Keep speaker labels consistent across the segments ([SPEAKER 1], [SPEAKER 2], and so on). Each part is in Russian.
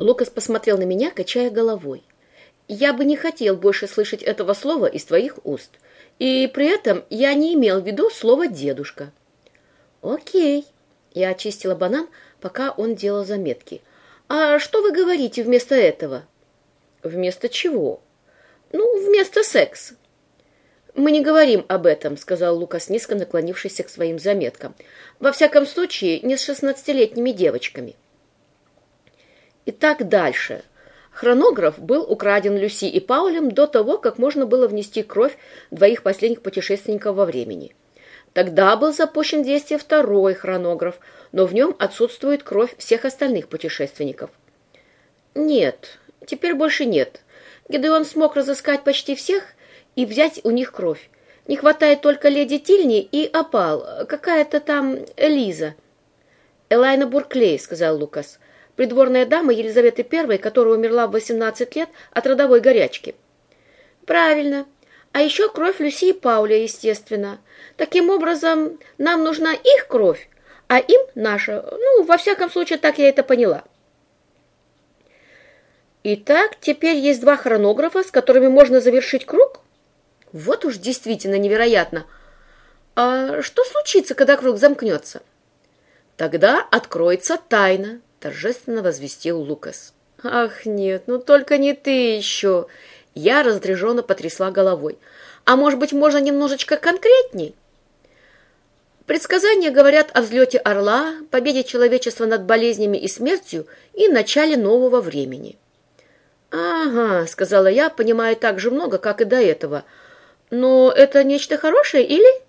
[SPEAKER 1] Лукас посмотрел на меня, качая головой. «Я бы не хотел больше слышать этого слова из твоих уст. И при этом я не имел в виду слово «дедушка». «Окей». Я очистила банан, пока он делал заметки. «А что вы говорите вместо этого?» «Вместо чего?» «Ну, вместо секс». «Мы не говорим об этом», — сказал Лукас, низко наклонившийся к своим заметкам. «Во всяком случае, не с шестнадцатилетними девочками». И так дальше. Хронограф был украден Люси и Паулем до того, как можно было внести кровь двоих последних путешественников во времени. Тогда был запущен действие второй хронограф, но в нем отсутствует кровь всех остальных путешественников. Нет, теперь больше нет. Гедеон смог разыскать почти всех и взять у них кровь. Не хватает только леди Тильни и опал, какая-то там Элиза. «Элайна Бурклей», — сказал Лукас придворная дама Елизаветы I, которая умерла в 18 лет от родовой горячки. Правильно. А еще кровь Люси и Пауля, естественно. Таким образом, нам нужна их кровь, а им наша. Ну, во всяком случае, так я это поняла. Итак, теперь есть два хронографа, с которыми можно завершить круг? Вот уж действительно невероятно. А что случится, когда круг замкнется? Тогда откроется тайна, торжественно возвестил Лукас. «Ах, нет, ну только не ты еще!» Я раздраженно потрясла головой. «А может быть, можно немножечко конкретней?» Предсказания говорят о взлете орла, победе человечества над болезнями и смертью и начале нового времени. «Ага», — сказала я, понимая так же много, как и до этого. «Но это нечто хорошее или...»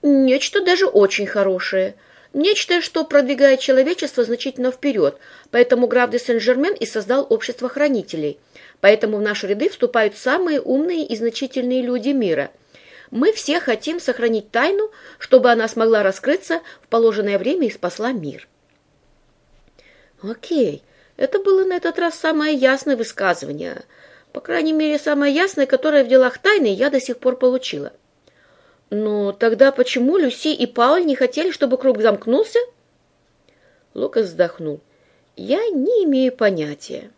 [SPEAKER 1] «Нечто даже очень хорошее». Нечто, что продвигает человечество значительно вперед, поэтому граф де Сен-Жермен и создал общество хранителей. Поэтому в наши ряды вступают самые умные и значительные люди мира. Мы все хотим сохранить тайну, чтобы она смогла раскрыться в положенное время и спасла мир. Окей, это было на этот раз самое ясное высказывание. По крайней мере, самое ясное, которое в делах тайны я до сих пор получила. Но тогда почему Люси и Пауль не хотели, чтобы круг замкнулся? Лукас вздохнул. Я не имею понятия.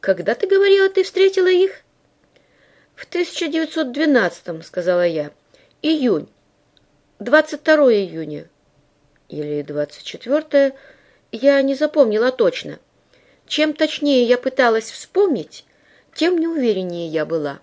[SPEAKER 1] Когда ты говорила, ты встретила их? В 1912-м, сказала я. Июнь. 22 июня. Или 24 я не запомнила точно. Чем точнее я пыталась вспомнить, тем неувереннее я была.